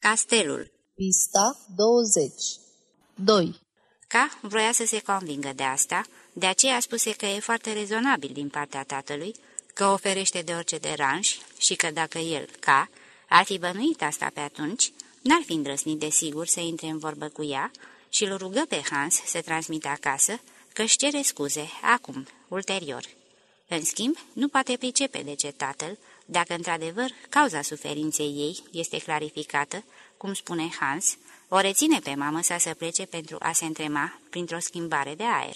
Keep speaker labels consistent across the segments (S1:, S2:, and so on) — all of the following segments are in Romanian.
S1: Castelul
S2: Pista 20 2.
S1: Ca vroia să se convingă de asta, de aceea spuse că e foarte rezonabil din partea tatălui, că oferește de orice deranj și că dacă el, ca, ar fi bănuit asta pe atunci, n-ar fi îndrăsnit de sigur să intre în vorbă cu ea și îl rugă pe Hans să transmită acasă că își cere scuze, acum, ulterior. În schimb, nu poate pricepe de ce tatăl, dacă într-adevăr cauza suferinței ei este clarificată, cum spune Hans, o reține pe mamă să se plece pentru a se întrema printr-o schimbare de aer.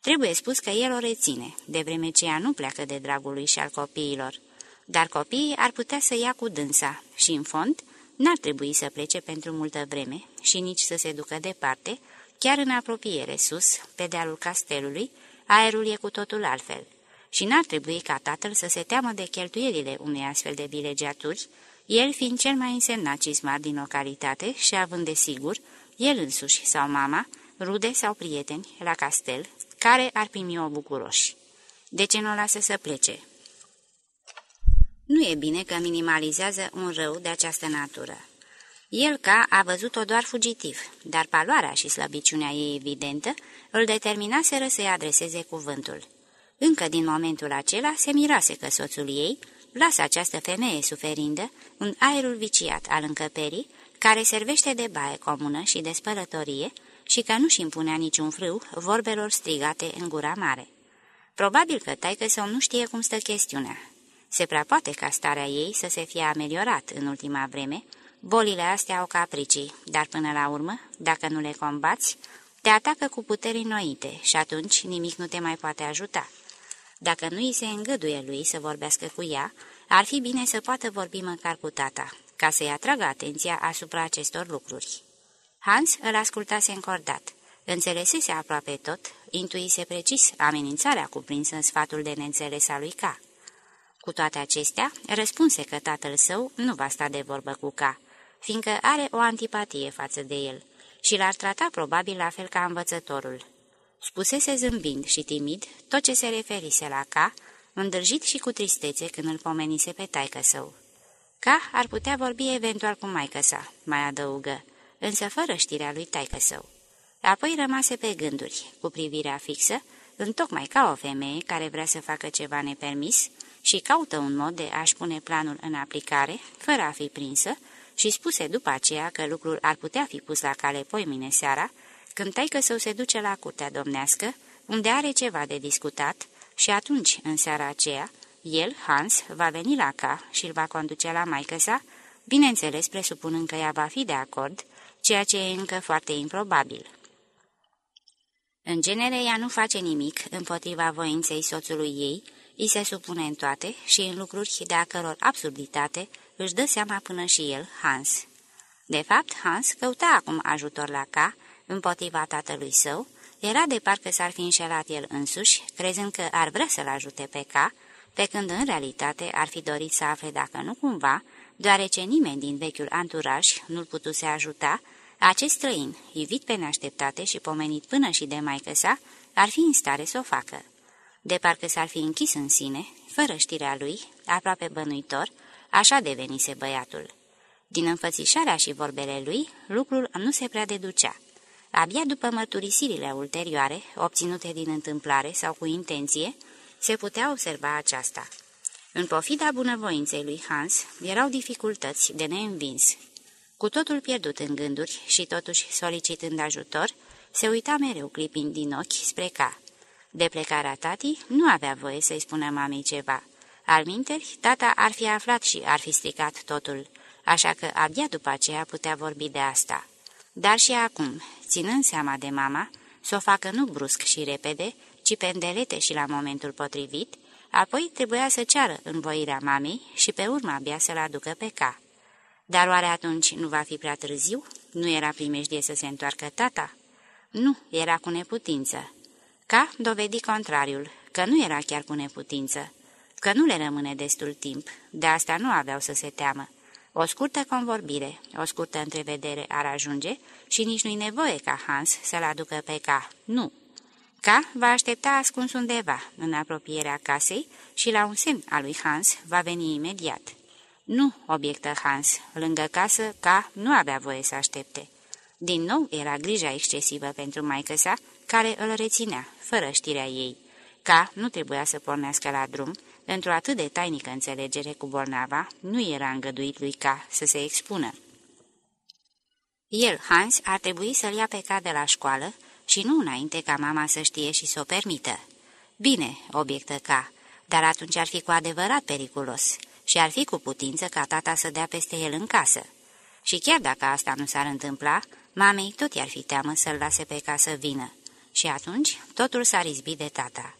S1: Trebuie spus că el o reține, de vreme ce ea nu pleacă de dragul lui și al copiilor, dar copiii ar putea să ia cu dânsa și, în fond, n-ar trebui să plece pentru multă vreme și nici să se ducă departe, chiar în apropiere sus, pe dealul castelului, aerul e cu totul altfel și n-ar trebui ca tatăl să se teamă de cheltuielile unei astfel de vilegiaturi, el fiind cel mai însemnat cizmar din localitate și având de sigur, el însuși sau mama, rude sau prieteni, la castel, care ar primi-o bucuroși. De ce nu o lasă să plece? Nu e bine că minimalizează un rău de această natură. El ca a văzut-o doar fugitiv, dar paloarea și slăbiciunea ei evidentă îl determinaseră să-i adreseze cuvântul. Încă din momentul acela se mirase că soțul ei lasă această femeie suferindă în aerul viciat al încăperii, care servește de baie comună și de spălătorie și că nu-și impunea niciun frâu vorbelor strigate în gura mare. Probabil că taică sau nu știe cum stă chestiunea. Se prea poate ca starea ei să se fie ameliorat în ultima vreme, bolile astea au capricii, dar până la urmă, dacă nu le combați, te atacă cu puteri noite și atunci nimic nu te mai poate ajuta. Dacă nu îi se îngăduie lui să vorbească cu ea, ar fi bine să poată vorbi măcar cu tata, ca să-i atragă atenția asupra acestor lucruri. Hans îl ascultase încordat. Înțelesese aproape tot, intuise precis amenințarea cuprinsă în sfatul de neînțeles al lui K. Cu toate acestea, răspunse că tatăl său nu va sta de vorbă cu K, fiindcă are o antipatie față de el și l-ar trata probabil la fel ca învățătorul. Spusese zâmbind și timid tot ce se referise la Ca, îndrăjit și cu tristețe când îl pomenise pe taică său. Ca ar putea vorbi eventual cu maică sa, mai adăugă, însă fără știrea lui taică său. Apoi rămase pe gânduri, cu privirea fixă, întocmai ca o femeie care vrea să facă ceva nepermis și caută un mod de a-și pune planul în aplicare, fără a fi prinsă, și spuse după aceea că lucrul ar putea fi pus la cale poimine seara, când taică său se duce la curtea domnească, unde are ceva de discutat, și atunci, în seara aceea, el, Hans, va veni la ca și îl va conduce la maică sa, bineînțeles presupunând că ea va fi de acord, ceea ce e încă foarte improbabil. În genere, ea nu face nimic împotriva voinței soțului ei, îi se supune în toate și în lucruri de a căror absurditate își dă seama până și el, Hans. De fapt, Hans căuta acum ajutor la ca, împotriva tatălui său, era de parcă s-ar fi înșelat el însuși, crezând că ar vrea să-l ajute pe ca, pe când în realitate ar fi dorit să afle dacă nu cumva, deoarece nimeni din vechiul anturaj nu-l putuse ajuta, acest străin, ivit pe neașteptate și pomenit până și de maică sa, ar fi în stare să o facă. De parcă s-ar fi închis în sine, fără știrea lui, aproape bănuitor, așa devenise băiatul. Din înfățișarea și vorbele lui, lucrul nu se prea deducea. Abia după mărturisirile ulterioare, obținute din întâmplare sau cu intenție, se putea observa aceasta. În pofida bunăvoinței lui Hans, erau dificultăți de neînvins. Cu totul pierdut în gânduri și totuși solicitând ajutor, se uita mereu clipind din ochi spre ca. De plecarea tatii, nu avea voie să-i spună mamei ceva. Alminteri, tata ar fi aflat și ar fi stricat totul, așa că abia după aceea putea vorbi de asta. Dar și acum, ținând seama de mama, să o facă nu brusc și repede, ci pendelete și la momentul potrivit, apoi trebuia să ceară învoirea mamei și pe urmă abia să-l aducă pe ca. Dar oare atunci nu va fi prea târziu? Nu era primejdie să se întoarcă tata? Nu, era cu neputință. Ca dovedi contrariul, că nu era chiar cu neputință, că nu le rămâne destul timp, de asta nu aveau să se teamă. O scurtă convorbire, o scurtă întrevedere ar ajunge și nici nu-i nevoie ca Hans să-l aducă pe ca. Nu. Ca va aștepta ascuns undeva, în apropierea casei, și la un semn al lui Hans va veni imediat. Nu, obiectă Hans, lângă casă, ca nu avea voie să aștepte. Din nou era grija excesivă pentru maică sa, care îl reținea, fără știrea ei. Ca nu trebuia să pornească la drum, într-o atât de tainică înțelegere cu bolnava, nu era îngăduit lui Ca să se expună. El, Hans, ar trebui să-l ia pe Ca de la școală și nu înainte ca mama să știe și să o permită. Bine, obiectă Ca, dar atunci ar fi cu adevărat periculos și ar fi cu putință ca tata să dea peste el în casă. Și chiar dacă asta nu s-ar întâmpla, mamei tot i-ar fi teamă să-l lase pe casă vină. Și atunci totul s-ar izbi de tata.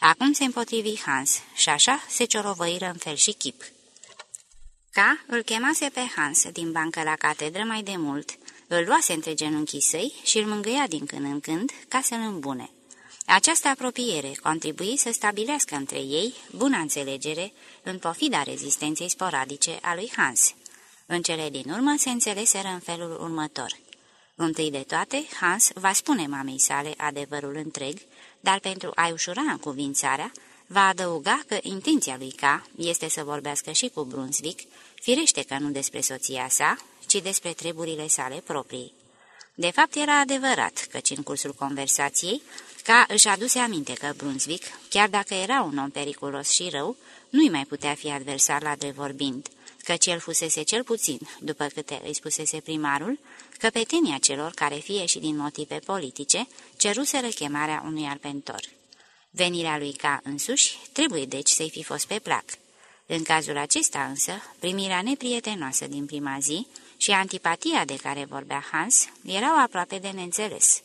S1: Acum se împotrivi Hans și așa se ciorovăiră în fel și chip. Ca îl chemase pe Hans din bancă la catedră mai de mult, îl luase între genunchii săi și îl mângâia din când în când ca să-l îmbune. Această apropiere contribui să stabilească între ei bună înțelegere în pofida rezistenței sporadice a lui Hans. În cele din urmă se înțeleseră în felul următor. Întâi de toate, Hans va spune mamei sale adevărul întreg, dar pentru a ușura încuvințarea, va adăuga că intenția lui K este să vorbească și cu Brunswick, firește că nu despre soția sa, ci despre treburile sale proprii. De fapt, era adevărat, căci în cursul conversației, ca își aduse aminte că Brunswick, chiar dacă era un om periculos și rău, nu-i mai putea fi adversar la drept vorbind, căci el fusese cel puțin, după câte îi spusese primarul, căpetenia celor care, fie și din motive politice, ceruseră chemarea unui arpentor. Venirea lui ca însuși trebuie deci să-i fi fost pe plac. În cazul acesta însă, primirea neprietenoasă din prima zi și antipatia de care vorbea Hans erau aproape de neînțeles.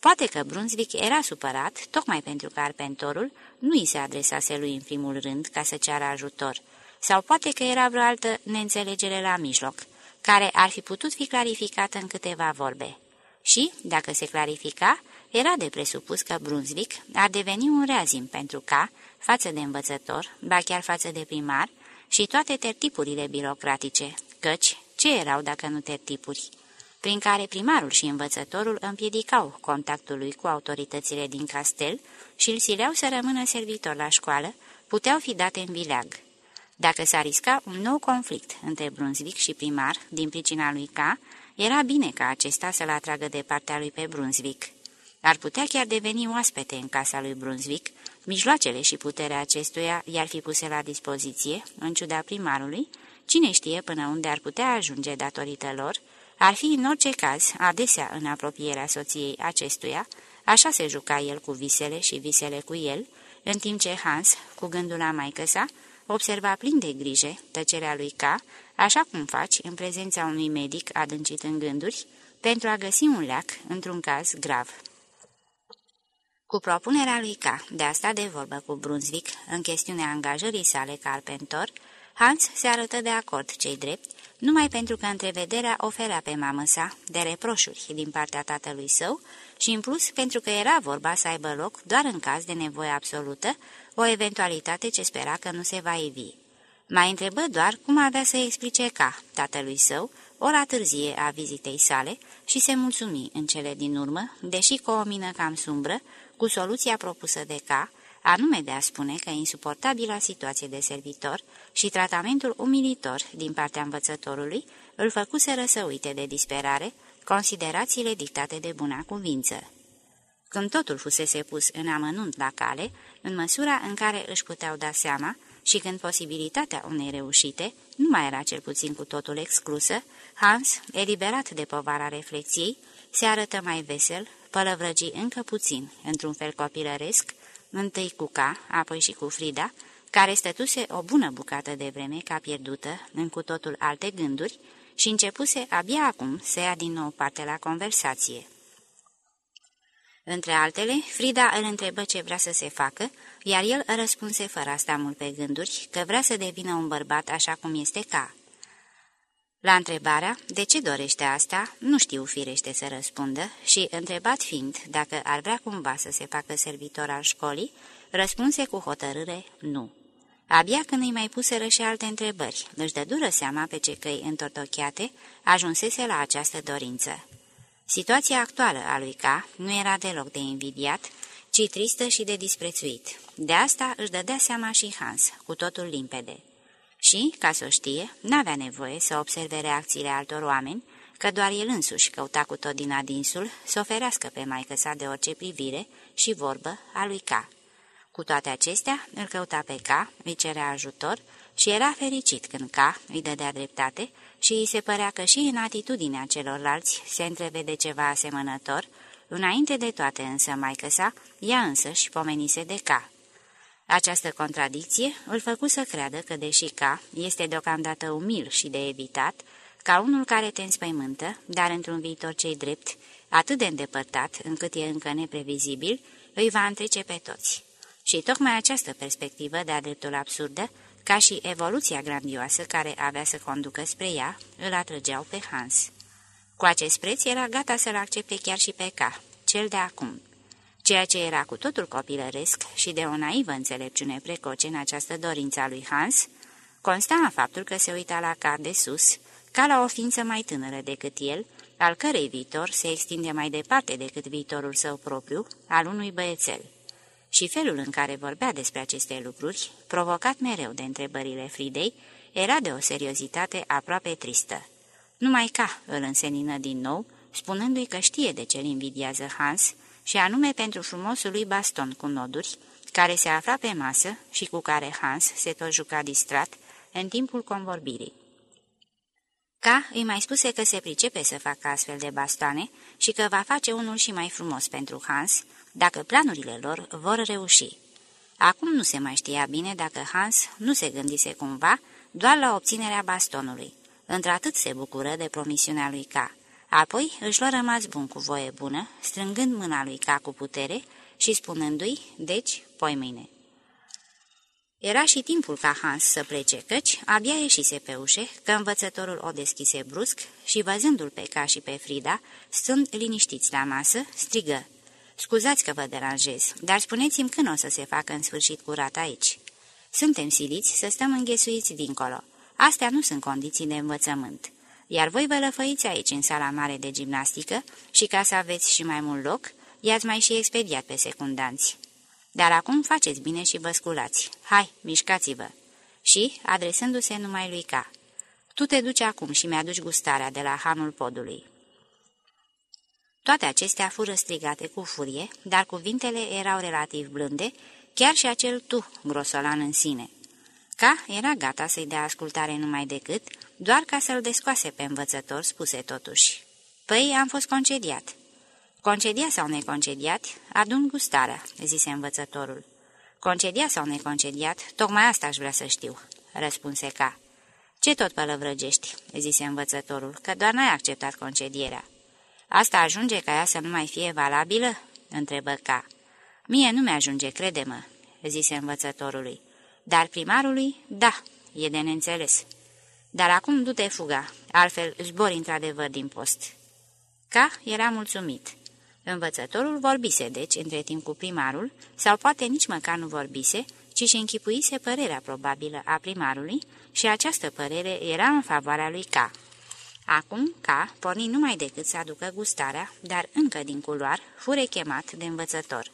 S1: Poate că Brunswick era supărat, tocmai pentru că arpentorul nu i se adresase lui în primul rând ca să ceară ajutor, sau poate că era vreo altă neînțelegere la mijloc, care ar fi putut fi clarificată în câteva vorbe. Și, dacă se clarifica, era de presupus că Brunswick ar deveni un reazim pentru ca, față de învățător, ba chiar față de primar, și toate tertipurile birocratice, căci ce erau dacă nu tertipuri? prin care primarul și învățătorul împiedicau contactul lui cu autoritățile din castel și îl sileau să rămână servitor la școală, puteau fi date în vileag. Dacă s-a risca un nou conflict între Brunswick și primar, din pricina lui K, era bine ca acesta să-l atragă de partea lui pe Brunswick. Ar putea chiar deveni oaspete în casa lui Brunswick, mijloacele și puterea acestuia i-ar fi puse la dispoziție, în ciuda primarului, cine știe până unde ar putea ajunge datorită lor, ar fi în orice caz adesea în apropierea soției acestuia, așa se juca el cu visele și visele cu el, în timp ce Hans, cu gândul la maică sa, observa plin de grijă tăcerea lui K, așa cum faci în prezența unui medic adâncit în gânduri, pentru a găsi un leac într-un caz grav. Cu propunerea lui K de a sta de vorbă cu Brunswick în chestiunea angajării sale carpentor, Hans se arătă de acord cei drept, numai pentru că întrevederea oferea pe mamă sa de reproșuri din partea tatălui său și în plus pentru că era vorba să aibă loc doar în caz de nevoie absolută, o eventualitate ce spera că nu se va ivi. Mai întrebă doar cum avea să explice ca tatălui său ora târzie a vizitei sale și se mulțumi în cele din urmă, deși cu o mină cam sumbră, cu soluția propusă de ca, anume de a spune că insuportabila situație de servitor și tratamentul umilitor din partea învățătorului îl făcuseră să uite de disperare considerațiile dictate de buna cuvință. Când totul fusese pus în amănunt la cale, în măsura în care își puteau da seama și când posibilitatea unei reușite nu mai era cel puțin cu totul exclusă, Hans, eliberat de povara reflexiei, se arătă mai vesel, pălăvrăgi încă puțin, într-un fel copilăresc, întâi cu Ca, apoi și cu Frida, care stătuse o bună bucată de vreme ca pierdută în cu totul alte gânduri și începuse abia acum să ia din nou parte la conversație. Între altele, Frida îl întrebă ce vrea să se facă, iar el răspunse fără a sta mult pe gânduri că vrea să devină un bărbat așa cum este ca. La întrebarea de ce dorește asta, nu știu firește să răspundă și, întrebat fiind dacă ar vrea cumva să se facă servitor al școlii, răspunse cu hotărâre nu. Abia când îi mai puseră și alte întrebări, își dă dură seama pe ce căi întortocheate ajunsese la această dorință. Situația actuală a lui K nu era deloc de invidiat, ci tristă și de disprețuit. De asta își dădea seama și Hans, cu totul limpede. Și, ca să o știe, n-avea nevoie să observe reacțiile altor oameni, că doar el însuși căuta cu tot din adinsul să oferească pe maică sa de orice privire și vorbă a lui Ca. Cu toate acestea, îl căuta pe Ca, îi cerea ajutor și era fericit când Ca îi dădea dreptate și îi se părea că și în atitudinea celorlalți se întrevede ceva asemănător, înainte de toate însă maică sa, ea însăși pomenise de Ca. Această contradicție îl făcu să creadă că, deși Ca este deocamdată umil și de evitat, ca unul care te înspăimântă, dar într-un viitor cei drept, atât de îndepărtat încât e încă neprevizibil, îi va întrece pe toți. Și tocmai această perspectivă de-a dreptul absurdă, ca și evoluția grandioasă care avea să conducă spre ea, îl atrăgeau pe Hans. Cu acest preț era gata să-l accepte chiar și pe K, cel de acum. Ceea ce era cu totul copilăresc și de o naivă înțelepciune precoce în această dorință a lui Hans, consta în faptul că se uita la K de sus, ca la o ființă mai tânără decât el, al cărei viitor se extinde mai departe decât viitorul său propriu, al unui băiețel. Și felul în care vorbea despre aceste lucruri, provocat mereu de întrebările Fridei, era de o seriozitate aproape tristă. Numai ca îl însenină din nou, spunându-i că știe de ce îl invidiază Hans, și anume pentru frumosul lui baston cu noduri, care se afla pe masă și cu care Hans se tot juca distrat în timpul convorbirii. Ca îi mai spuse că se pricepe să facă astfel de bastoane și că va face unul și mai frumos pentru Hans, dacă planurile lor vor reuși. Acum nu se mai știa bine dacă Hans nu se gândise cumva doar la obținerea bastonului. Într-atât se bucură de promisiunea lui Ca. Apoi își lua rămas bun cu voie bună, strângând mâna lui Ca cu putere și spunându-i, deci, poi mâine. Era și timpul ca Hans să plece, căci abia ieșise pe ușe, că învățătorul o deschise brusc și, văzându-l pe Ca și pe Frida, stând liniștiți la masă, strigă. Scuzați că vă deranjez, dar spuneți-mi când o să se facă în sfârșit curat aici. Suntem siliți să stăm înghesuiți dincolo. Astea nu sunt condiții de învățământ. Iar voi vă lăfăiți aici în sala mare de gimnastică și ca să aveți și mai mult loc, i-ați mai și expediat pe secundanți. Dar acum faceți bine și vă sculați. Hai, mișcați-vă!" Și, adresându-se numai lui Ca, Tu te duci acum și mi-aduci gustarea de la hanul podului." Toate acestea fură strigate cu furie, dar cuvintele erau relativ blânde, chiar și acel tu, grosolan în sine. Ca era gata să-i dea ascultare numai decât, doar ca să-l descoase pe învățător, spuse totuși. Păi, am fost concediat." Concedia sau neconcediat, adun gustarea," zise învățătorul. Concedia sau neconcediat, tocmai asta aș vrea să știu," răspunse ca. Ce tot pălăvrăgești?" zise învățătorul, că doar n-ai acceptat concedierea." Asta ajunge ca ea să nu mai fie valabilă?" întrebă ca. Mie nu mi-ajunge, crede-mă," zise învățătorului. Dar primarului, da, e de neînțeles. Dar acum du-te fuga, altfel zbori într-adevăr din post." Ca era mulțumit. Învățătorul vorbise, deci, între timp cu primarul, sau poate nici măcar nu vorbise, ci și închipuise părerea probabilă a primarului și această părere era în favoarea lui K. Acum, K porni numai decât să aducă gustarea, dar încă din culoar, fure chemat de învățător.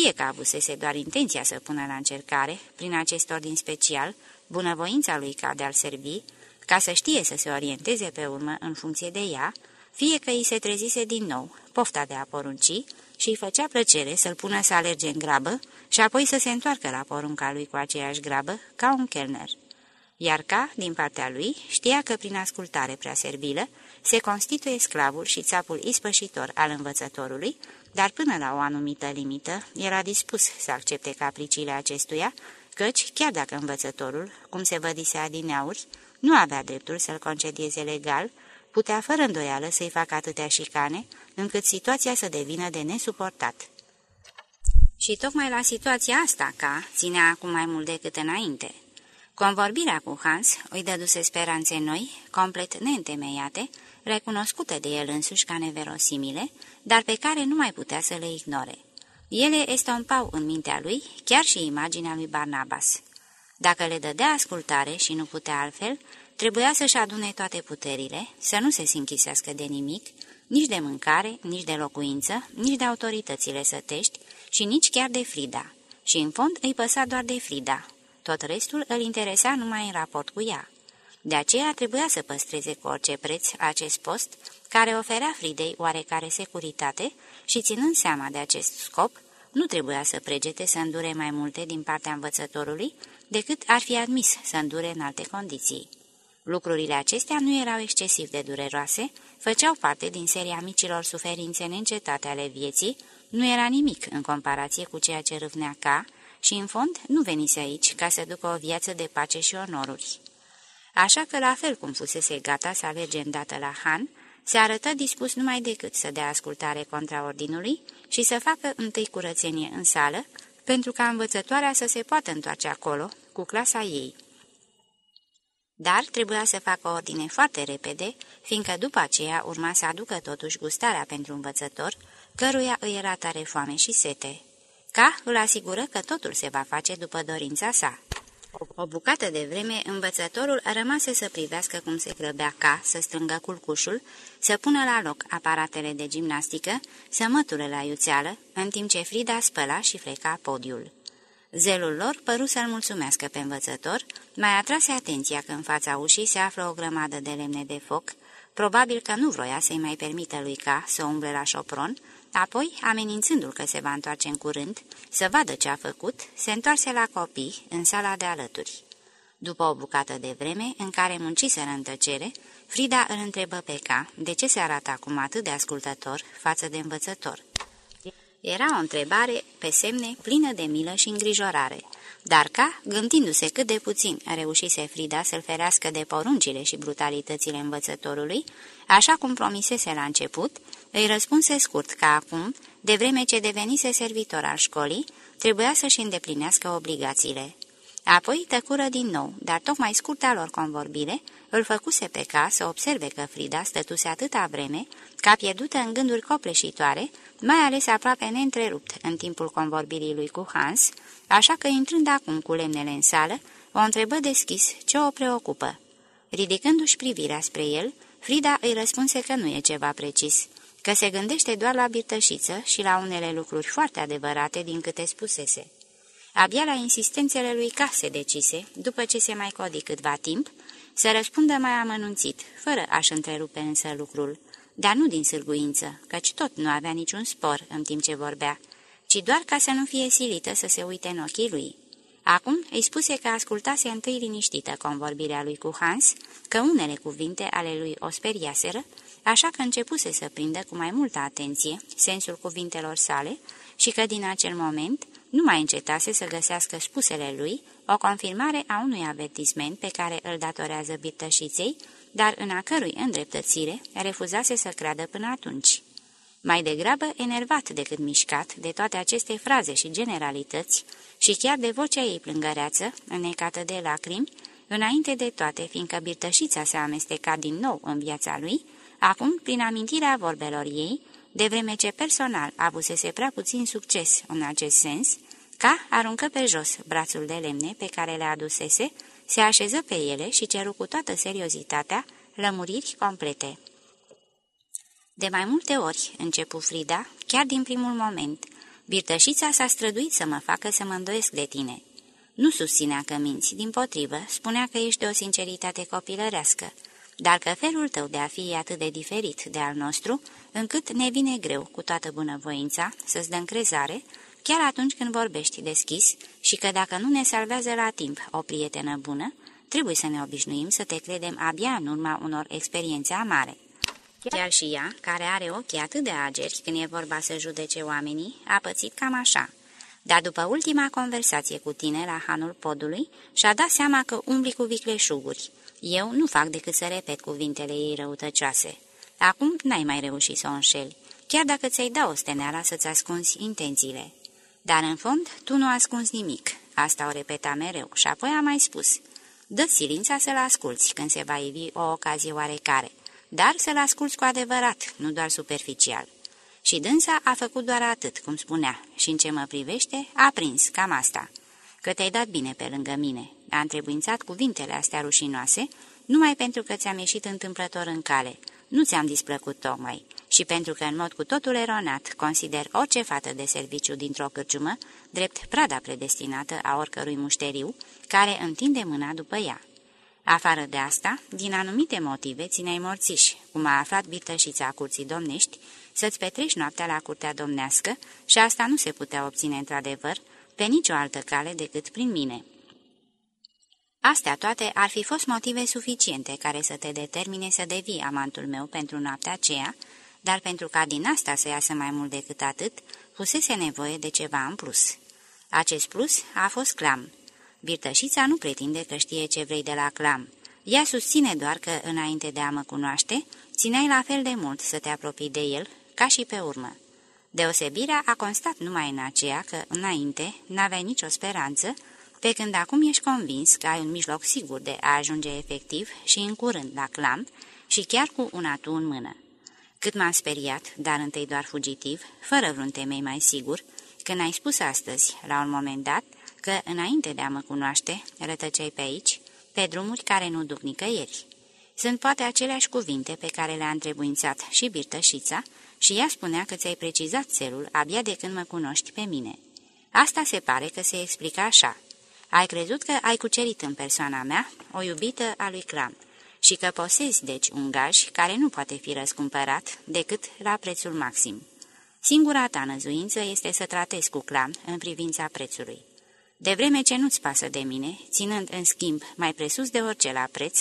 S1: Fie că avusese doar intenția să pună la încercare, prin acest ordin special, bunăvoința lui K de a-l servi, ca să știe să se orienteze pe urmă în funcție de ea, fie că îi se trezise din nou pofta de a porunci și îi făcea plăcere să-l pună să alerge în grabă și apoi să se întoarcă la porunca lui cu aceeași grabă, ca un chelner. Iar ca, din partea lui, știa că prin ascultare prea servilă se constituie sclavul și țapul ispășitor al învățătorului, dar până la o anumită limită era dispus să accepte capriciile acestuia, căci, chiar dacă învățătorul, cum se vădise adineauri, nu avea dreptul să-l concedieze legal, putea fără îndoială să-i facă atâtea șicane, încât situația să devină de nesuportat. Și tocmai la situația asta ca ținea acum mai mult decât înainte. Convorbirea cu Hans îi dăduse speranțe noi, complet neîntemeiate, recunoscute de el însuși ca neverosimile, dar pe care nu mai putea să le ignore. Ele estompau în mintea lui chiar și imaginea lui Barnabas. Dacă le dădea ascultare și nu putea altfel, Trebuia să-și adune toate puterile, să nu se închisească de nimic, nici de mâncare, nici de locuință, nici de autoritățile sătești și nici chiar de Frida. Și în fond îi păsa doar de Frida. Tot restul îl interesa numai în raport cu ea. De aceea trebuia să păstreze cu orice preț acest post, care oferea Fridei oarecare securitate și, ținând seama de acest scop, nu trebuia să pregete să îndure mai multe din partea învățătorului decât ar fi admis să îndure în alte condiții. Lucrurile acestea nu erau excesiv de dureroase, făceau parte din seria micilor suferințe neîncetate ale vieții, nu era nimic în comparație cu ceea ce râvnea ca și, în fond, nu venise aici ca să ducă o viață de pace și onoruri. Așa că, la fel cum fusese gata să alerge îndată la Han, se arătă dispus numai decât să dea ascultare contraordinului și să facă întâi curățenie în sală, pentru ca învățătoarea să se poată întoarce acolo, cu clasa ei. Dar trebuia să facă ordine foarte repede, fiindcă după aceea urma să aducă totuși gustarea pentru învățător, căruia îi era tare foame și sete. Ca îl asigură că totul se va face după dorința sa. O bucată de vreme, învățătorul rămase să privească cum se grăbea ca, să strângă culcușul, să pună la loc aparatele de gimnastică, să măture la iuțeală, în timp ce Frida spăla și freca podiul. Zelul lor păru să-l mulțumească pe învățător, mai atrase atenția că în fața ușii se află o grămadă de lemne de foc, probabil că nu vroia să-i mai permită lui ca să umble la șopron, Apoi, amenințându-l că se va întoarce în curând, să vadă ce a făcut, se întoarse la copii, în sala de alături. După o bucată de vreme, în care munciseră în tăcere, Frida îl întrebă pe Ca de ce se arată acum atât de ascultător față de învățător. Era o întrebare pe semne plină de milă și îngrijorare, dar ca, gândindu-se cât de puțin reușise Frida să-l ferească de poruncile și brutalitățile învățătorului, așa cum promisese la început, îi răspunse scurt că acum, de vreme ce devenise servitor al școlii, trebuia să-și îndeplinească obligațiile. Apoi tăcură din nou, dar tocmai scurta lor convorbire îl făcuse pe ca să observe că Frida stătuse atâta vreme, ca pierdută în gânduri copleșitoare, mai ales aproape neîntrerupt în timpul convorbirii lui cu Hans, așa că intrând acum cu lemnele în sală, o întrebă deschis ce o preocupă. Ridicându-și privirea spre el, Frida îi răspunse că nu e ceva precis, că se gândește doar la birtășiță și la unele lucruri foarte adevărate din câte spusese. Abia la insistențele lui Ca se decise, după ce se mai codi câtva timp, să răspundă mai amănunțit, fără a-și întrerupe însă lucrul, dar nu din sârguință, căci tot nu avea niciun spor în timp ce vorbea, ci doar ca să nu fie silită să se uite în ochii lui. Acum îi spuse că ascultase întâi liniștită convorbirea lui cu Hans, că unele cuvinte ale lui o speriaseră, așa că începuse să prindă cu mai multă atenție sensul cuvintelor sale și că din acel moment nu mai încetase să găsească spusele lui o confirmare a unui avertisment pe care îl datorează birtășiței, dar în a cărui îndreptățire refuzase să creadă până atunci. Mai degrabă enervat decât mișcat de toate aceste fraze și generalități și chiar de vocea ei plângăreață, înnecată de lacrimi, înainte de toate, fiindcă birtășița se amesteca din nou în viața lui, acum, prin amintirea vorbelor ei, de vreme ce personal avusese prea puțin succes în acest sens, ca aruncă pe jos brațul de lemne pe care le adusese, se așeză pe ele și ceru cu toată seriozitatea lămuriri complete. De mai multe ori, începu Frida, chiar din primul moment, birtășița s-a străduit să mă facă să mă îndoiesc de tine. Nu susținea că minți, din potrivă, spunea că ești de o sinceritate copilărească, dar că felul tău de a fi e atât de diferit de al nostru, încât ne vine greu, cu toată bunăvoința, să-ți dăm crezare, chiar atunci când vorbești deschis și că dacă nu ne salvează la timp o prietenă bună, trebuie să ne obișnuim să te credem abia în urma unor experiențe amare. Chiar și ea, care are ochii atât de ageri când e vorba să judece oamenii, a pățit cam așa. Dar după ultima conversație cu tine la hanul podului, și-a dat seama că umbli cu vicleșuguri. Eu nu fac decât să repet cuvintele ei răutăcioase. Acum n-ai mai reușit să o înșeli, chiar dacă ți-ai da o steneala să-ți ascunzi intențiile. Dar în fond, tu nu ascunzi nimic. Asta o repeta mereu și apoi a mai spus. Dă silința să-l asculți când se va ivi o ocazie oarecare, dar să-l asculți cu adevărat, nu doar superficial. Și dânsa a făcut doar atât, cum spunea, și în ce mă privește, a prins, cam asta. Că te-ai dat bine pe lângă mine, a întrebuințat cuvintele astea rușinoase, numai pentru că ți-am ieșit întâmplător în cale, nu ți-am displăcut tocmai și pentru că în mod cu totul eronat consider orice fată de serviciu dintr-o cârciumă drept prada predestinată a oricărui mușteriu care întinde mâna după ea. Afară de asta, din anumite motive țineai morțiși, cum a aflat birtășița curții domnești, să-ți petreci noaptea la curtea domnească și asta nu se putea obține într-adevăr pe nicio altă cale decât prin mine. Astea toate ar fi fost motive suficiente care să te determine să devii amantul meu pentru noaptea aceea, dar pentru ca din asta să iasă mai mult decât atât, fusese nevoie de ceva în plus. Acest plus a fost clam. Birtășița nu pretinde că știe ce vrei de la clam. Ea susține doar că, înainte de a mă cunoaște, țineai la fel de mult să te apropii de el, ca și pe urmă. Deosebirea a constat numai în aceea că, înainte, n-aveai nicio speranță, pe când acum ești convins că ai un mijloc sigur de a ajunge efectiv și în curând la clam și chiar cu un atu în mână. Cât m-am speriat, dar întâi doar fugitiv, fără vreun temei mai sigur, când ai spus astăzi, la un moment dat, că, înainte de a mă cunoaște, rătăceai pe aici, pe drumuri care nu duc nicăieri. Sunt poate aceleași cuvinte pe care le-a întrebuințat și birtășița și ea spunea că ți-ai precizat țelul abia de când mă cunoști pe mine. Asta se pare că se explică așa. Ai crezut că ai cucerit în persoana mea o iubită a lui Clam și că posezi, deci, un gaj care nu poate fi răscumpărat decât la prețul maxim. Singura ta năzuință este să tratezi cu Clam în privința prețului. De vreme ce nu-ți pasă de mine, ținând în schimb mai presus de orice la preț,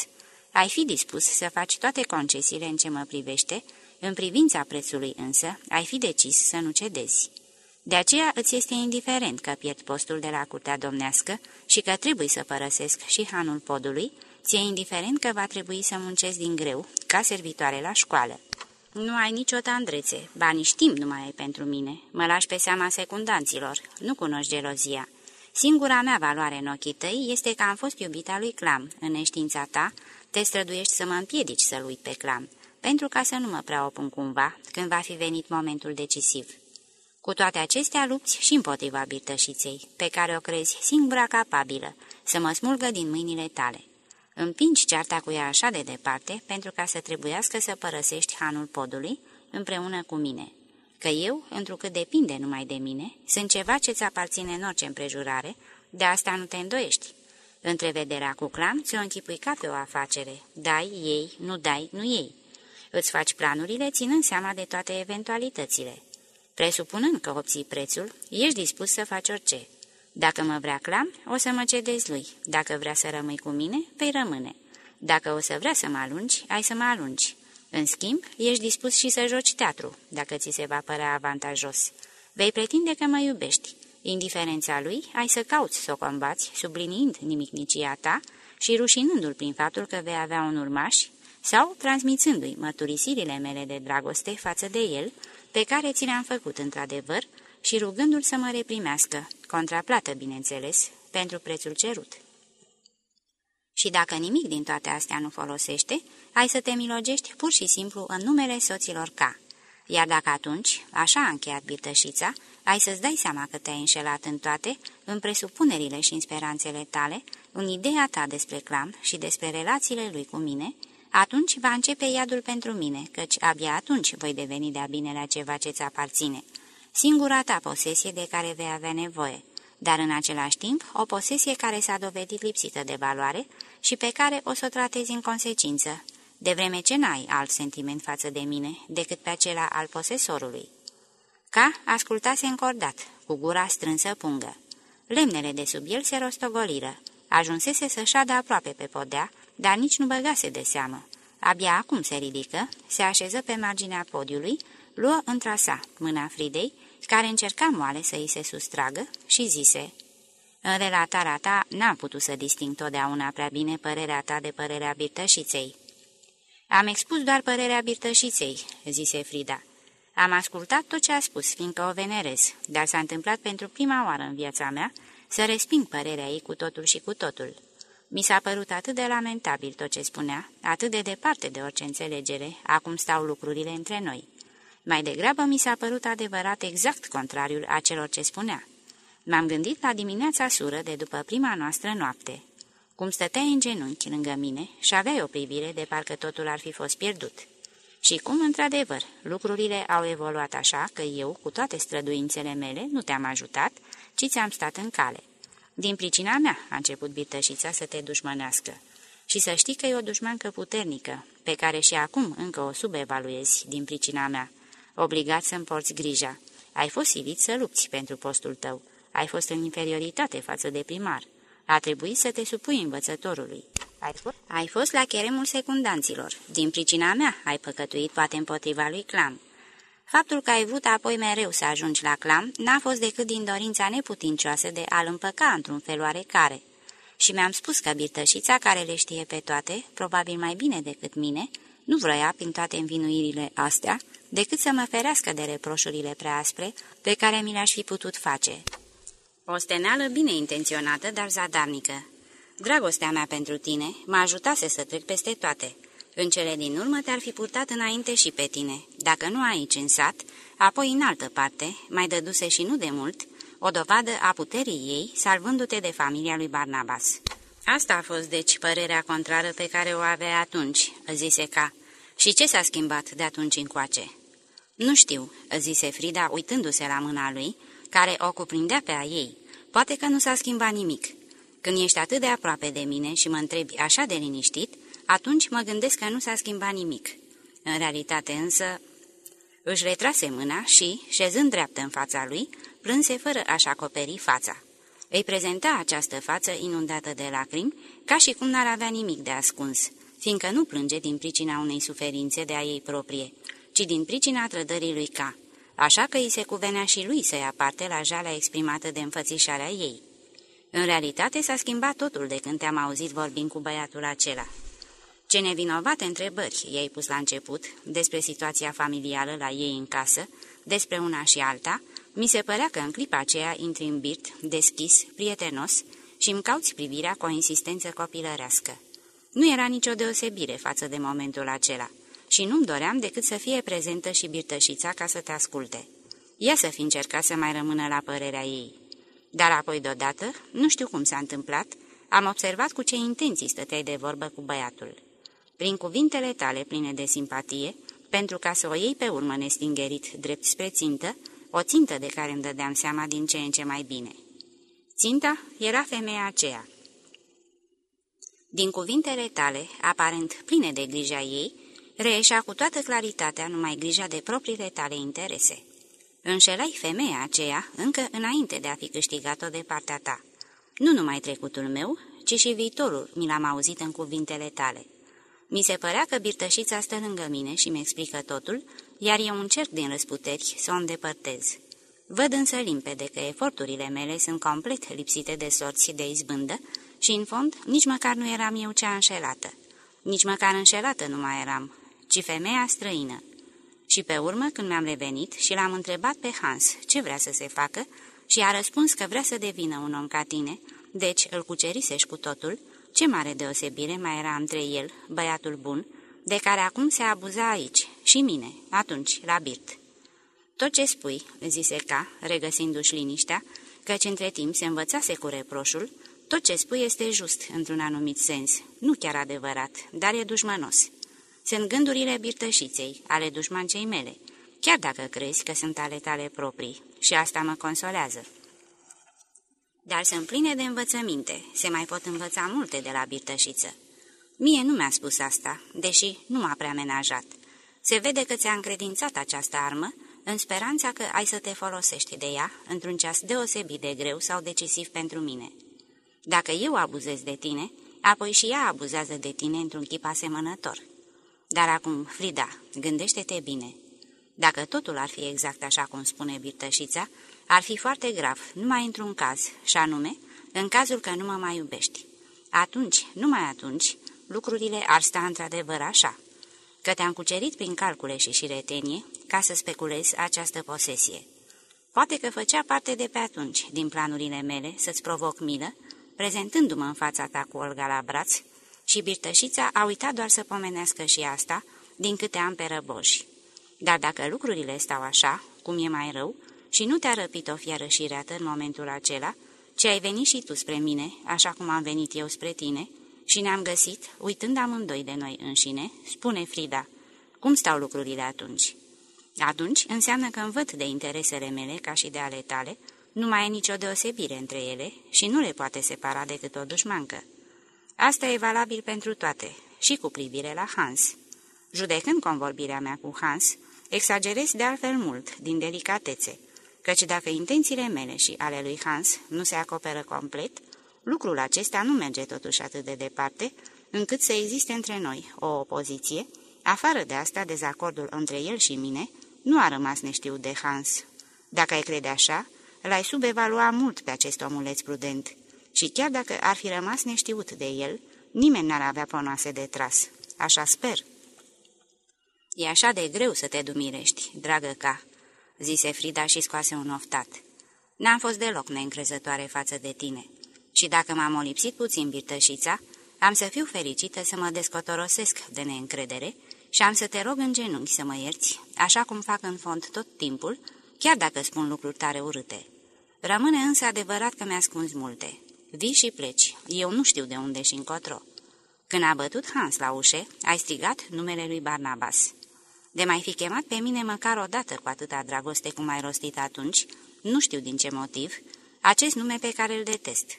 S1: ai fi dispus să faci toate concesiile în ce mă privește, în privința prețului însă, ai fi decis să nu cedezi. De aceea îți este indiferent că pierd postul de la curtea domnească și că trebuie să părăsesc și hanul podului, ți-e indiferent că va trebui să muncesc din greu, ca servitoare la școală. Nu ai nicio tandrețe, bani timp nu mai ai pentru mine, mă lași pe seama secundanților, nu cunoști gelozia. Singura mea valoare în ochii tăi este că am fost iubita lui Clam. În neștiința ta, te străduiești să mă împiedici să-l uit pe Clam, pentru ca să nu mă prea opun cumva, când va fi venit momentul decisiv. Cu toate acestea lupți și împotriva birtășiței, pe care o crezi singura capabilă să mă smulgă din mâinile tale. Împingi cearta cu ea așa de departe pentru ca să trebuiască să părăsești hanul podului împreună cu mine. Că eu, întrucât depinde numai de mine, sunt ceva ce-ți aparține în orice împrejurare, de asta nu te îndoiești. Întrevederea cu clam ți-o închipui ca pe o afacere. Dai, ei, nu dai, nu ei. Îți faci planurile ținând seama de toate eventualitățile. Presupunând că obții prețul, ești dispus să faci orice. Dacă mă vrea clam, o să mă cedezi lui. Dacă vrea să rămâi cu mine, vei rămâne. Dacă o să vrea să mă alungi, ai să mă alungi. În schimb, ești dispus și să joci teatru, dacă ți se va părea avantajos. Vei pretinde că mă iubești. Indiferența lui, ai să cauți să o combați, subliniind nimicnicia ta și rușinându-l prin faptul că vei avea un urmaș, sau transmițându-i mărturisirile mele de dragoste față de el, pe care ți le-am făcut într-adevăr, și rugându-l să mă reprimească, contraplată, bineînțeles, pentru prețul cerut. Și dacă nimic din toate astea nu folosește, ai să te milogești pur și simplu în numele soților ca. Iar dacă atunci, așa a încheiat birtășița, ai să-ți dai seama că te-ai înșelat în toate, în presupunerile și în speranțele tale, în ideea ta despre clam și despre relațiile lui cu mine, atunci va începe iadul pentru mine, căci abia atunci voi deveni de-a binelea ceva ce-ți aparține. Singura ta posesie de care vei avea nevoie, dar în același timp o posesie care s-a dovedit lipsită de valoare și pe care o să o tratezi în consecință, de vreme ce n-ai alt sentiment față de mine decât pe acela al posesorului. Ca ascultase încordat, cu gura strânsă pungă. Lemnele de sub el se rostogoliră. Ajunsese să șadă aproape pe podea, dar nici nu băgase de seamă. Abia acum se ridică, se așeză pe marginea podiului, luă într sa mâna Fridei, care încerca moale să îi se sustragă, și zise, În relatarea ta n-am putut să disting totdeauna prea bine părerea ta de părerea birtășiței." Am expus doar părerea birtășiței," zise Frida. Am ascultat tot ce a spus, fiindcă o venerez, dar s-a întâmplat pentru prima oară în viața mea să resping părerea ei cu totul și cu totul. Mi s-a părut atât de lamentabil tot ce spunea, atât de departe de orice înțelegere, acum stau lucrurile între noi. Mai degrabă mi s-a părut adevărat exact contrariul a celor ce spunea. M-am gândit la dimineața sură de după prima noastră noapte. Cum stăteai în genunchi lângă mine și aveai o privire de parcă totul ar fi fost pierdut. Și cum, într-adevăr, lucrurile au evoluat așa că eu, cu toate străduințele mele, nu te-am ajutat, ci ți-am stat în cale. Din pricina mea a început birtășița să te dușmănească. Și să știi că e o dușmancă puternică, pe care și acum încă o subevaluezi din pricina mea. Obligat să-mi porți grija. Ai fost silit să lupți pentru postul tău. Ai fost în inferioritate față de primar. A trebuit să te supui învățătorului. Ai fost, ai fost la cheremul secundanților. Din pricina mea ai păcătuit poate împotriva lui Clam. Faptul că ai vrut apoi mereu să ajungi la Clam n-a fost decât din dorința neputincioasă de a-l împăca într-un fel oarecare. Și mi-am spus că birtășița, care le știe pe toate, probabil mai bine decât mine, nu vroia, prin toate învinuirile astea, decât să mă ferească de reproșurile prea aspre pe care mi le-aș fi putut face. O steneală bine intenționată, dar zadarnică. Dragostea mea pentru tine mă ajutase să trec peste toate. În cele din urmă te-ar fi purtat înainte și pe tine, dacă nu aici în sat, apoi în altă parte, mai dăduse și nu de mult, o dovadă a puterii ei, salvându-te de familia lui Barnabas. Asta a fost, deci, părerea contrară pe care o avea atunci, zise ca. Și ce s-a schimbat de atunci încoace? Nu știu, zise Frida, uitându-se la mâna lui, care o cuprindea pe a ei. Poate că nu s-a schimbat nimic. Când ești atât de aproape de mine și mă întrebi așa de liniștit, atunci mă gândesc că nu s-a schimbat nimic. În realitate însă... Își retrase mâna și, șezând dreaptă în fața lui, plânse fără a-și acoperi fața. Îi prezenta această față inundată de lacrimi, ca și cum n-ar avea nimic de ascuns, fiindcă nu plânge din pricina unei suferințe de a ei proprie, ci din pricina trădării lui Ca, așa că îi se cuvenea și lui să ia parte la jalea exprimată de înfățișarea ei. În realitate s-a schimbat totul de când te-am auzit vorbind cu băiatul acela. Ce nevinovate întrebări i-ai pus la început despre situația familială la ei în casă, despre una și alta, mi se părea că în clipa aceea intri în birt, deschis, prietenos și îmi cauți privirea cu o insistență copilărească. Nu era nicio deosebire față de momentul acela și nu-mi doream decât să fie prezentă și birtășița ca să te asculte. Ea să fi încercat să mai rămână la părerea ei. Dar apoi deodată, nu știu cum s-a întâmplat, am observat cu ce intenții stăteai de vorbă cu băiatul. Prin cuvintele tale pline de simpatie, pentru ca să o iei pe urmă nestingerit drept spre țintă, o țintă de care îmi dădeam seama din ce în ce mai bine. Ținta era femeia aceea. Din cuvintele tale, aparent pline de grija ei, reieșea cu toată claritatea numai grija de propriile tale interese. Înșelai femeia aceea încă înainte de a fi câștigat-o de partea ta. Nu numai trecutul meu, ci și viitorul mi l-am auzit în cuvintele tale. Mi se părea că birtășița stă lângă mine și mi explică totul, iar eu încerc din răsputeri să o îndepărtez. Văd însă limpede că eforturile mele sunt complet lipsite de sorți de izbândă și, în fond, nici măcar nu eram eu cea înșelată. Nici măcar înșelată nu mai eram, ci femeia străină. Și pe urmă, când mi-am revenit și l-am întrebat pe Hans ce vrea să se facă, și a răspuns că vrea să devină un om ca tine, deci îl cucerisești cu totul, ce mare deosebire mai era între el, băiatul bun, de care acum se abuza aici, și mine, atunci, la birt. Tot ce spui, zise ca, regăsindu-și liniștea, căci între timp se învățase cu reproșul, tot ce spui este just, într-un anumit sens, nu chiar adevărat, dar e dușmănos. Sunt gândurile birtășiței, ale dușmancei mele, chiar dacă crezi că sunt ale tale proprii, și asta mă consolează. Dar sunt pline de învățăminte, se mai pot învăța multe de la birtășiță. Mie nu mi-a spus asta, deși nu m-a prea menajat. Se vede că ți-a încredințat această armă, în speranța că ai să te folosești de ea într-un ceas deosebit de greu sau decisiv pentru mine. Dacă eu abuzez de tine, apoi și ea abuzează de tine într-un chip asemănător. Dar acum, Frida, gândește-te bine. Dacă totul ar fi exact așa cum spune birtășița, ar fi foarte grav, numai într-un caz, și anume, în cazul că nu mă mai iubești. Atunci, numai atunci, lucrurile ar sta într-adevăr așa, că te-am cucerit prin calcule și șiretenie ca să speculezi această posesie. Poate că făcea parte de pe atunci, din planurile mele, să-ți provoc milă, prezentându-mă în fața ta cu Olga la braț, și birtășița a uitat doar să pomenească și asta, din câte am pe răboși. Dar dacă lucrurile stau așa, cum e mai rău, și nu te-a răpit o fiară șireată în momentul acela, ci ai venit și tu spre mine, așa cum am venit eu spre tine, și ne-am găsit, uitând amândoi de noi înșine, spune Frida, Cum stau lucrurile atunci? Atunci înseamnă că îmi văd de interesele mele ca și de ale tale, nu mai e nicio deosebire între ele și nu le poate separa decât o dușmancă. Asta e valabil pentru toate, și cu privire la Hans. Judecând convorbirea mea cu Hans, exagerez de altfel mult, din delicatețe, căci dacă intențiile mele și ale lui Hans nu se acoperă complet, lucrul acesta nu merge totuși atât de departe, încât să existe între noi o opoziție, afară de asta dezacordul între el și mine nu a rămas neștiut de Hans. Dacă ai crede așa, l-ai subevalua mult pe acest omuleț prudent și chiar dacă ar fi rămas neștiut de el, nimeni n-ar avea ponoase de tras. Așa sper. E așa de greu să te dumirești, dragă ca, zise Frida și scoase un oftat. N-am fost deloc neîncrezătoare față de tine și dacă m-am olipsit puțin birtășița, am să fiu fericită să mă descotorosesc de neîncredere și am să te rog în genunchi să mă ierți, așa cum fac în fond tot timpul, chiar dacă spun lucruri tare urâte. Rămâne însă adevărat că mi-ascunzi multe. Vii și pleci, eu nu știu de unde și încotro. Când a bătut Hans la ușe, ai strigat numele lui Barnabas. De mai fi chemat pe mine măcar o dată cu atâta dragoste cum ai rostit atunci, nu știu din ce motiv, acest nume pe care îl detest.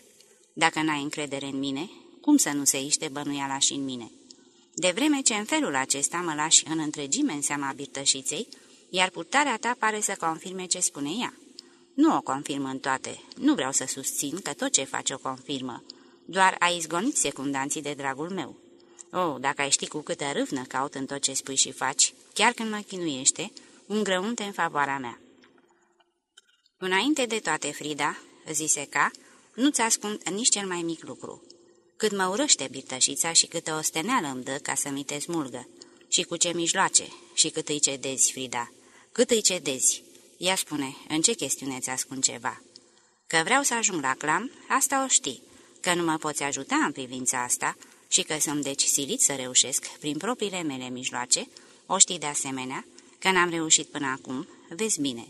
S1: Dacă n-ai încredere în mine, cum să nu se iște bănuiala și în mine? De vreme ce în felul acesta mă lași în întregime în seama birtășiței, iar purtarea ta pare să confirme ce spune ea. Nu o confirmă în toate, nu vreau să susțin că tot ce face o confirmă, doar ai izgonit secundanții de dragul meu. Oh, dacă ai ști cu câtă râvnă caut în tot ce spui și faci, chiar când mă chinuiește, un grăunte în favoarea mea. Înainte de toate, Frida, zise ca, nu-ți ascund nici cel mai mic lucru. Cât mă urăște birtășița și câtă osteneală îmi dă ca să mi te smulgă. Și cu ce mijloace, și cât îi cedezi, Frida. Cât îi cedezi? Ea spune, în ce chestiune ți ascund ceva? Că vreau să ajung la clam, asta o știi. Că nu mă poți ajuta în privința asta și că sunt deci silit să reușesc prin propriile mele mijloace, o știi de asemenea, că n-am reușit până acum, vezi bine.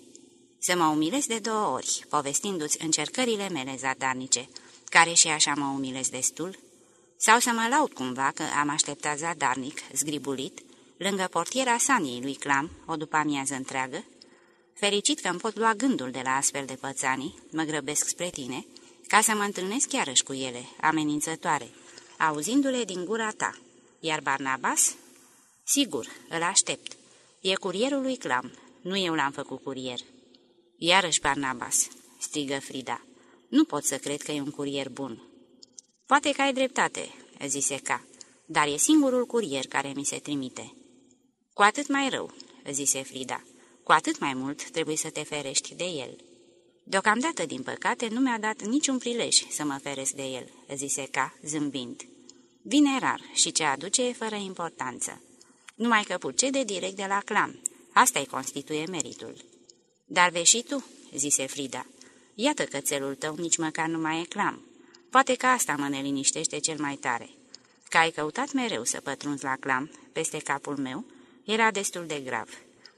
S1: Să mă umilesc de două ori, povestindu-ți încercările mele zadarnice, care și așa mă umilesc destul, sau să mă laud cumva că am așteptat zadarnic, zgribulit, lângă portiera saniei lui Clam, o după amiază întreagă, fericit că îmi pot lua gândul de la astfel de pățanii, mă grăbesc spre tine, ca să mă întâlnesc chiarăși cu ele, amenințătoare, auzindu-le din gura ta. Iar Barnabas? Sigur, îl aștept. E curierul lui Clam, nu eu l-am făcut curier. Iarăși Barnabas, strigă Frida. Nu pot să cred că e un curier bun." Poate că ai dreptate," zise Ca, dar e singurul curier care mi se trimite." Cu atât mai rău," zise Frida. Cu atât mai mult trebuie să te ferești de el." Deocamdată, din păcate, nu mi-a dat niciun prilej să mă feresc de el," zise Ca, zâmbind. Vine rar și ce aduce e fără importanță. Numai că de direct de la clam. Asta-i constituie meritul." Dar vezi și tu," zise Frida. Iată că țelul tău nici măcar nu mai e clam. Poate că asta mă neliniștește cel mai tare. Că ai căutat mereu să pătrunzi la clam, peste capul meu, era destul de grav.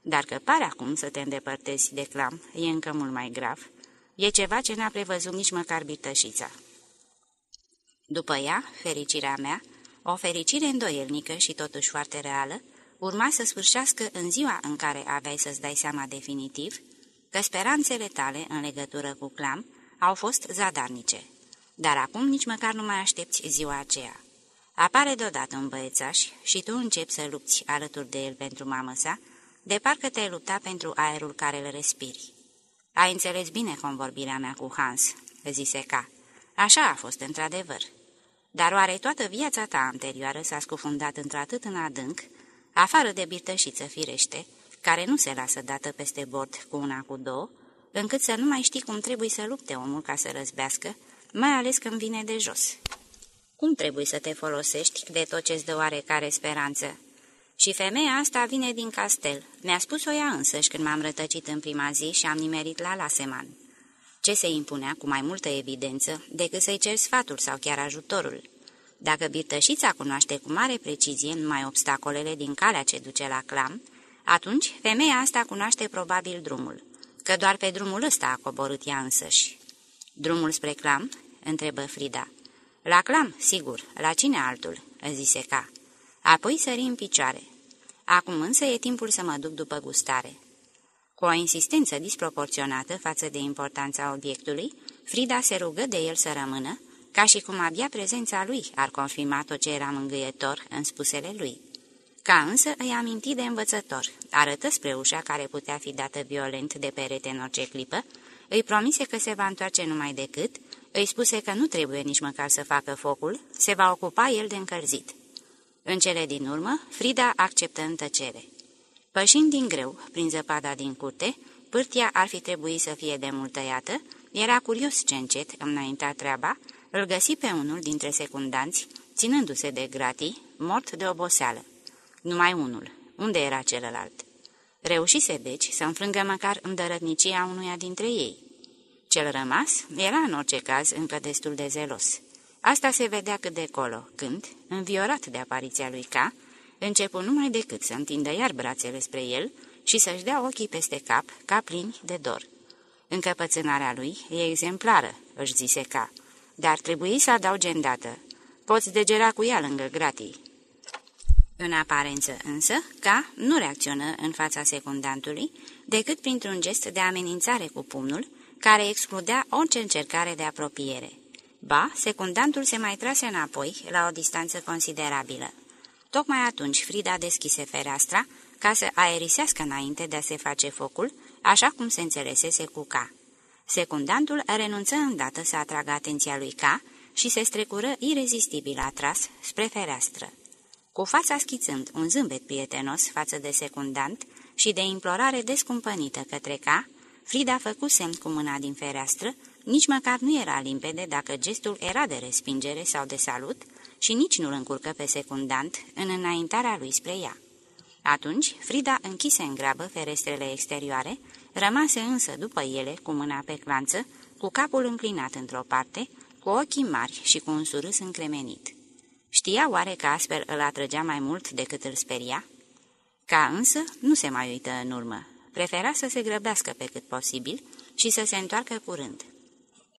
S1: Dar că pare acum să te îndepărtezi de clam, e încă mult mai grav. E ceva ce n-a prevăzut nici măcar bitășița. După ea, fericirea mea, o fericire îndoielnică și totuși foarte reală, urma să sfârșească în ziua în care aveai să-ți dai seama definitiv că speranțele tale în legătură cu clam au fost zadarnice. Dar acum nici măcar nu mai aștepți ziua aceea. Apare deodată un băiețaș și tu începi să lupți alături de el pentru mamă sa, de parcă te-ai lupta pentru aerul care îl respiri. Ai înțeles bine convorbirea mea cu Hans, zise ca. Așa a fost într-adevăr. Dar oare toată viața ta anterioară s-a scufundat într-atât în adânc, afară de birtășiță firește, care nu se lasă dată peste bord cu una cu două, încât să nu mai știi cum trebuie să lupte omul ca să răzbească, mai ales când vine de jos. Cum trebuie să te folosești de tot ce-ți dă oarecare speranță? Și femeia asta vine din castel. Mi-a spus-o ea însăși când m-am rătăcit în prima zi și am nimerit la Laseman. Ce se impunea cu mai multă evidență decât să-i cer sfatul sau chiar ajutorul? Dacă birtășița cunoaște cu mare precizie numai obstacolele din calea ce duce la clam, atunci, femeia asta cunoaște probabil drumul, că doar pe drumul ăsta a coborât ea însăși. Drumul spre clam? întrebă Frida. La clam, sigur, la cine altul? zise ca. Apoi sări în picioare. Acum însă e timpul să mă duc după gustare. Cu o insistență disproporționată față de importanța obiectului, Frida se rugă de el să rămână, ca și cum abia prezența lui ar confirma tot ce era mângâietor în spusele lui. Ca însă îi aminti de învățător, arătă spre ușa care putea fi dată violent de perete în orice clipă, îi promise că se va întoarce numai decât, îi spuse că nu trebuie nici măcar să facă focul, se va ocupa el de încălzit. În cele din urmă, Frida acceptă în tăcere. Pășind din greu, prin zăpada din curte, pârtia ar fi trebuit să fie de mult tăiată, era curios ce încet înainta treaba, îl găsi pe unul dintre secundanți, ținându-se de gratii, mort de oboseală. Numai unul. Unde era celălalt? Reușise, deci, să înfrângă măcar îndărătnicia unuia dintre ei. Cel rămas era, în orice caz, încă destul de zelos. Asta se vedea cât de colo, când, înviorat de apariția lui K, începu numai decât să întindă iar brațele spre el și să-și dea ochii peste cap, ca plini de dor. Încăpățânarea lui e exemplară, își zise K, dar trebuie să adauge îndată. Poți degera cu ea lângă gratii. În aparență însă, K nu reacționă în fața secundantului decât printr-un gest de amenințare cu pumnul, care excludea orice încercare de apropiere. Ba, secundantul se mai trase înapoi, la o distanță considerabilă. Tocmai atunci Frida deschise fereastra ca să aerisească înainte de a se face focul, așa cum se înțelesese cu K. Secundantul renunță îndată să atragă atenția lui K și se strecură irezistibil atras spre fereastră. Cu fața schițând un zâmbet prietenos față de secundant și de implorare descumpănită către K, Frida făcu semn cu mâna din fereastră, nici măcar nu era limpede dacă gestul era de respingere sau de salut și nici nu-l încurcă pe secundant în înaintarea lui spre ea. Atunci, Frida închise în grabă ferestrele exterioare, rămase însă după ele cu mâna pe clanță, cu capul înclinat într-o parte, cu ochii mari și cu un surâs încremenit. Știa oare că astfel îl atrăgea mai mult decât îl speria? Ca însă nu se mai uită în urmă. Prefera să se grăbească pe cât posibil și să se întoarcă curând.